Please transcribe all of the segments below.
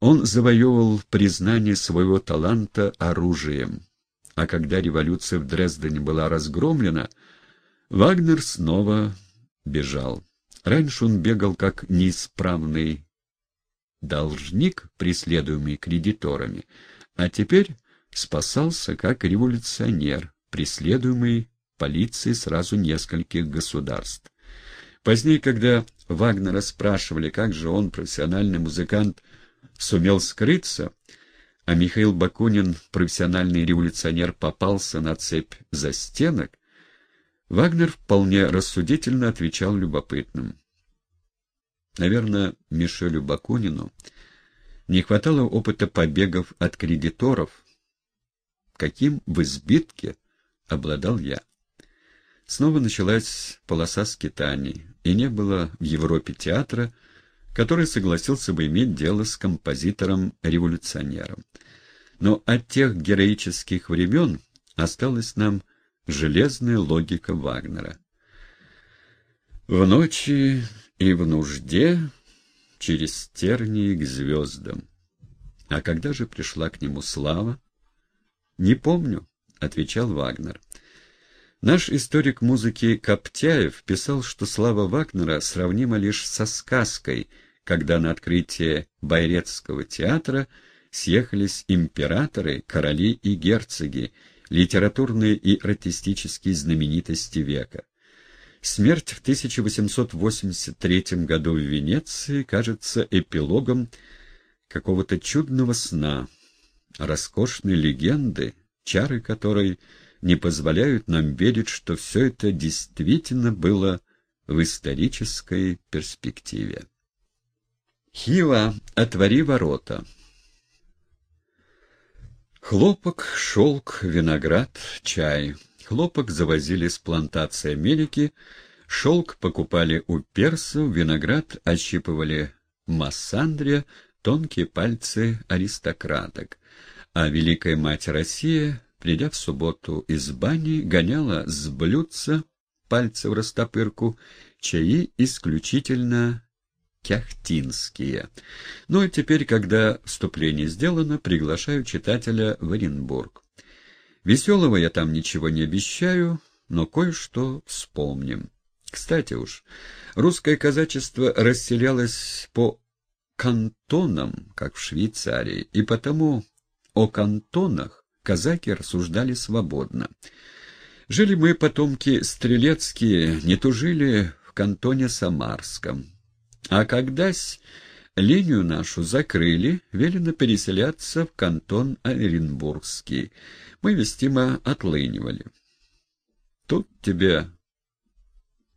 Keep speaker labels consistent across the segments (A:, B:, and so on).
A: Он завоевывал признание своего таланта оружием, а когда революция в Дрездене была разгромлена, Вагнер снова бежал. Раньше он бегал как неисправный должник, преследуемый кредиторами, а теперь спасался как революционер, преследуемый полицией сразу нескольких государств. Позднее, когда Вагнера спрашивали, как же он, профессиональный музыкант, сумел скрыться, а Михаил Бакунин, профессиональный революционер, попался на цепь застенок, Вагнер вполне рассудительно отвечал любопытным. Наверное, Мишелю Бакунину не хватало опыта побегов от кредиторов, каким в избитке обладал я. Снова началась полоса скитаний, и не было в Европе театра, который согласился бы иметь дело с композитором-революционером. Но от тех героических времен осталась нам железная логика Вагнера. В ночи и в нужде через тернии к звездам. А когда же пришла к нему слава? «Не помню», — отвечал Вагнер. Наш историк музыки Коптяев писал, что слава Вагнера сравнима лишь со сказкой, когда на открытие Байрецкого театра съехались императоры, короли и герцоги, литературные и артистические знаменитости века. Смерть в 1883 году в Венеции кажется эпилогом какого-то чудного сна, роскошной легенды, чары которой — не позволяют нам верить, что все это действительно было в исторической перспективе. Хива, отвори ворота. Хлопок, шелк, виноград, чай. Хлопок завозили с плантации Америки, шелк покупали у персов, виноград ощипывали Массандрия, тонкие пальцы аристократок. А Великая Мать Россия придя в субботу из бани, гоняла с блюдца, пальцы в растопырку, чаи исключительно кяхтинские. Ну и теперь, когда вступление сделано, приглашаю читателя в Оренбург. Веселого я там ничего не обещаю, но кое-что вспомним. Кстати уж, русское казачество расселялось по кантонам, как в Швейцарии, и потому о кантонах казаки рассуждали свободно. Жили мы, потомки стрелецкие, не тужили в кантоне Самарском. А когда-с линию нашу закрыли, велено переселяться в кантон Оренбургский. Мы вестимо отлынивали. Тут тебе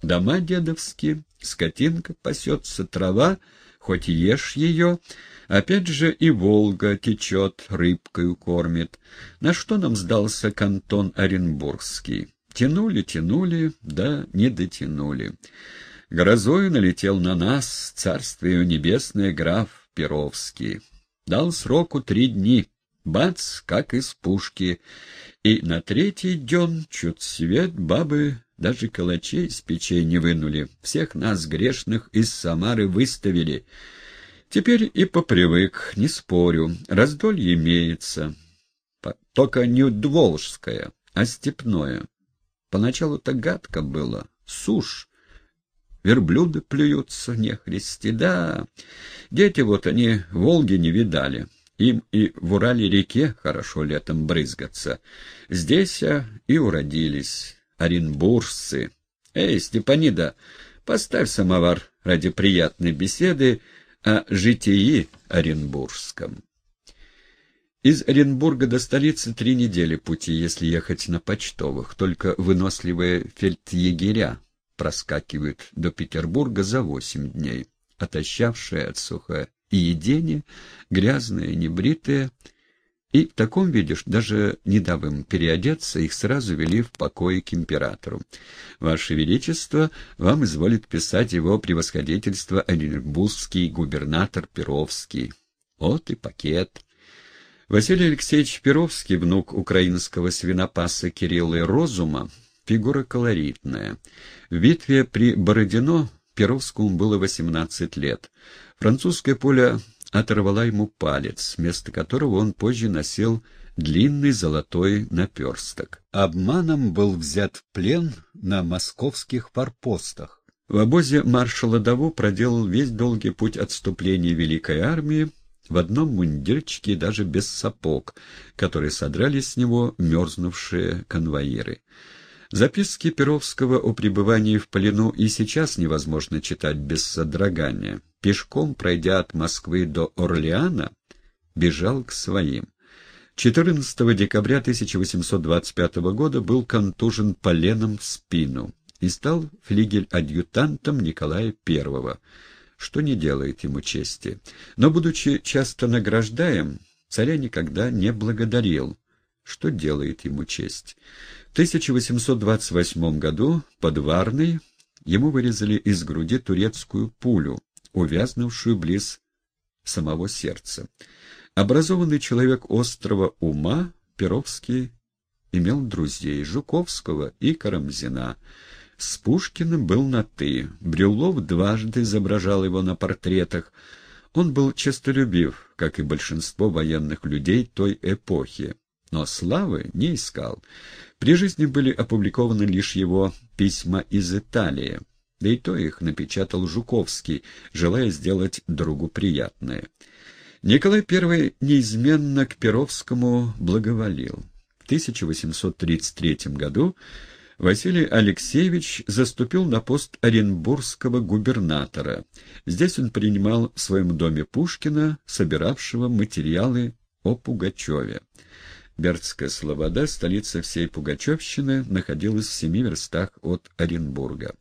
A: дома дедовские, скотинка пасется, трава, хоть ешь ее, опять же и Волга течет, рыбкою кормит. На что нам сдался кантон Оренбургский? Тянули, тянули, да не дотянули. Грозою налетел на нас царствие небесное граф Перовский. Дал сроку три дни, бац, как из пушки, и на третий день чуть свет бабы даже калачей с печей не вынули, всех нас, грешных, из Самары выставили. Теперь и попривык, не спорю, раздолье имеется. Только не дволжское, а степное. Поначалу-то гадко было, сушь. Верблюды плюются, нехристи, да. Дети вот они Волги не видали. Им и в Урале-реке хорошо летом брызгаться. Здесь а, и уродились оренбуржцы. Эй, Степанида, поставь самовар ради приятной беседы о житии оренбургском. Из Оренбурга до столицы три недели пути, если ехать на почтовых, только выносливые фельдъегеря проскакивают до Петербурга за восемь дней, отощавшие от сухоедения, грязные, небритые, и в таком виде, даже не дав им переодеться, их сразу вели в покое к императору. Ваше Величество, вам изволит писать его превосходительство Оренбургский губернатор Перовский. Вот и пакет. Василий Алексеевич Перовский, внук украинского свинопаса Кирилла Розума, фигура колоритная. В битве при Бородино Перовскому было 18 лет. Французское поле оторвала ему палец, вместо которого он позже носил длинный золотой наперсток. Обманом был взят в плен на московских форпостах. В обозе маршала Даву проделал весь долгий путь отступления Великой Армии в одном мундирчике даже без сапог, которые содрали с него мерзнувшие конвоиры. Записки Перовского о пребывании в плену и сейчас невозможно читать без содрогания. Пешком, пройдя от Москвы до Орлеана, бежал к своим. 14 декабря 1825 года был контужен поленом в спину и стал флигель-адъютантом Николая I, что не делает ему чести. Но, будучи часто награждаем, царя никогда не благодарил, что делает ему честь. В 1828 году под Варной ему вырезали из груди турецкую пулю, увязнувшую близ самого сердца. Образованный человек острого ума, Перовский имел друзей Жуковского и Карамзина. С Пушкиным был на «ты». Брюлов дважды изображал его на портретах. Он был честолюбив, как и большинство военных людей той эпохи но славы не искал. При жизни были опубликованы лишь его письма из Италии, да и то их напечатал Жуковский, желая сделать другу приятное. Николай I неизменно к Перовскому благоволил. В 1833 году Василий Алексеевич заступил на пост оренбургского губернатора. Здесь он принимал в своем доме Пушкина, собиравшего материалы о Пугачеве. Бердская Слобода, столица всей Пугачевщины, находилась в семи верстах от Оренбурга.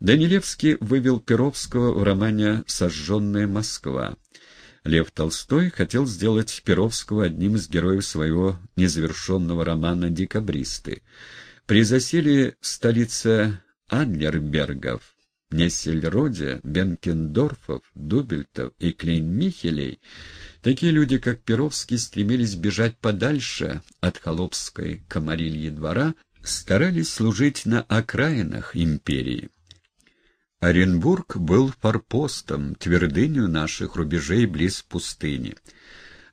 A: Данилевский вывел Перовского в романе «Сожженная Москва». Лев Толстой хотел сделать Перовского одним из героев своего незавершенного романа «Декабристы». При засилии в столице Адлербергов, Нессельроде, Бенкендорфов, Дубельтов и Клейн-Михелей Такие люди, как Перовский, стремились бежать подальше от холопской комарильи двора, старались служить на окраинах империи. Оренбург был форпостом, твердынью наших рубежей близ пустыни.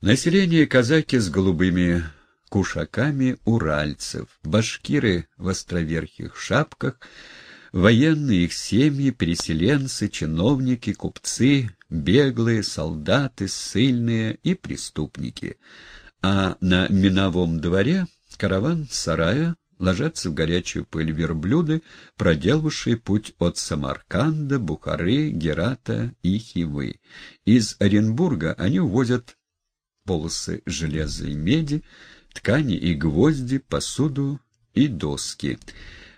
A: Население казаки с голубыми кушаками уральцев, башкиры в островерхих шапках — Военные, их семьи, переселенцы, чиновники, купцы, беглые, солдаты, ссыльные и преступники. А на миновом дворе караван сарая ложатся в горячую пыль верблюды, проделавшие путь от Самарканда, Бухары, Герата и Хивы. Из Оренбурга они увозят полосы железа и меди, ткани и гвозди, посуду и доски.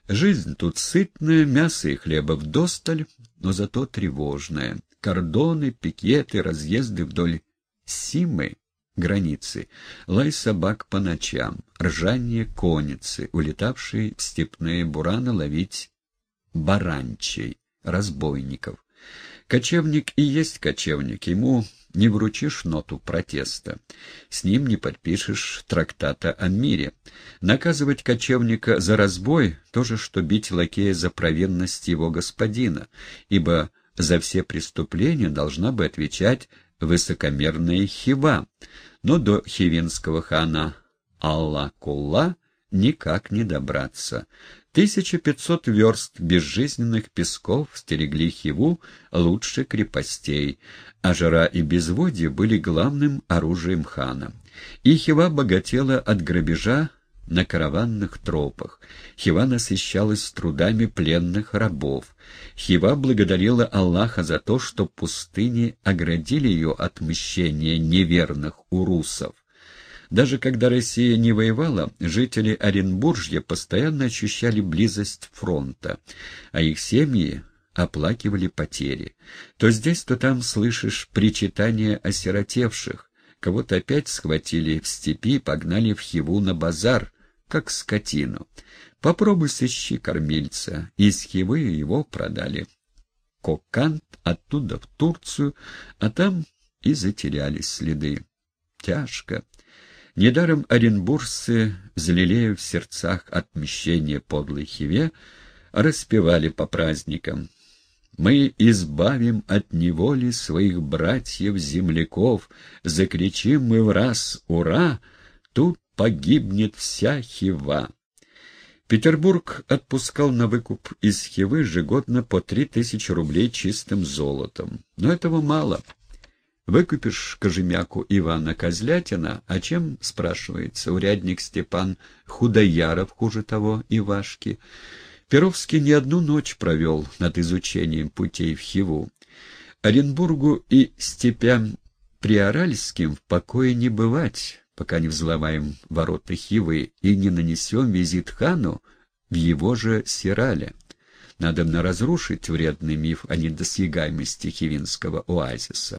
A: Жизнь тут сытная, мясо и хлеба вдосталь, но зато тревожная. Кордоны, пикеты, разъезды вдоль Симы, границы, лай собак по ночам, ржание конницы, улетавшие в степные бураны ловить баранчей, разбойников. Кочевник и есть кочевник, ему не вручишь ноту протеста. С ним не подпишешь трактата о мире. Наказывать кочевника за разбой — то же, что бить лакея за провинность его господина, ибо за все преступления должна бы отвечать высокомерная хива. Но до хивинского хана Алла-Кулла никак не добраться. 1500 верст безжизненных песков стерегли Хиву лучше крепостей, а жара и безводье были главным оружием хана. И Хива богатела от грабежа на караванных тропах. Хива насыщалась трудами пленных рабов. Хива благодарила Аллаха за то, что пустыни оградили ее от мщения неверных урусов. Даже когда Россия не воевала, жители Оренбуржья постоянно ощущали близость фронта, а их семьи оплакивали потери. То здесь, то там слышишь причитания осиротевших. Кого-то опять схватили в степи и погнали в Хиву на базар, как скотину. Попробуй сыщи кормильца. Из Хивы его продали. Кокант, оттуда в Турцию, а там и затерялись следы. Тяжко. Недаром оренбуржцы, залелея в сердцах отмещение подлой хиве, распевали по праздникам. Мы избавим от неволи своих братьев-земляков, закричим мы в раз «Ура!», тут погибнет вся Хива. Петербург отпускал на выкуп из Хивы ежегодно по три тысячи рублей чистым золотом. Но этого мало. Выкупишь кожемяку Ивана Козлятина, а чем, спрашивается, урядник Степан Худояров, хуже того, Ивашки. Перовский не одну ночь провел над изучением путей в Хиву. Оренбургу и степям Приоральским в покое не бывать, пока не взломаем ворота Хивы и не нанесем визит хану в его же Сирале. Надо разрушить вредный миф о недосягаемости хивинского оазиса.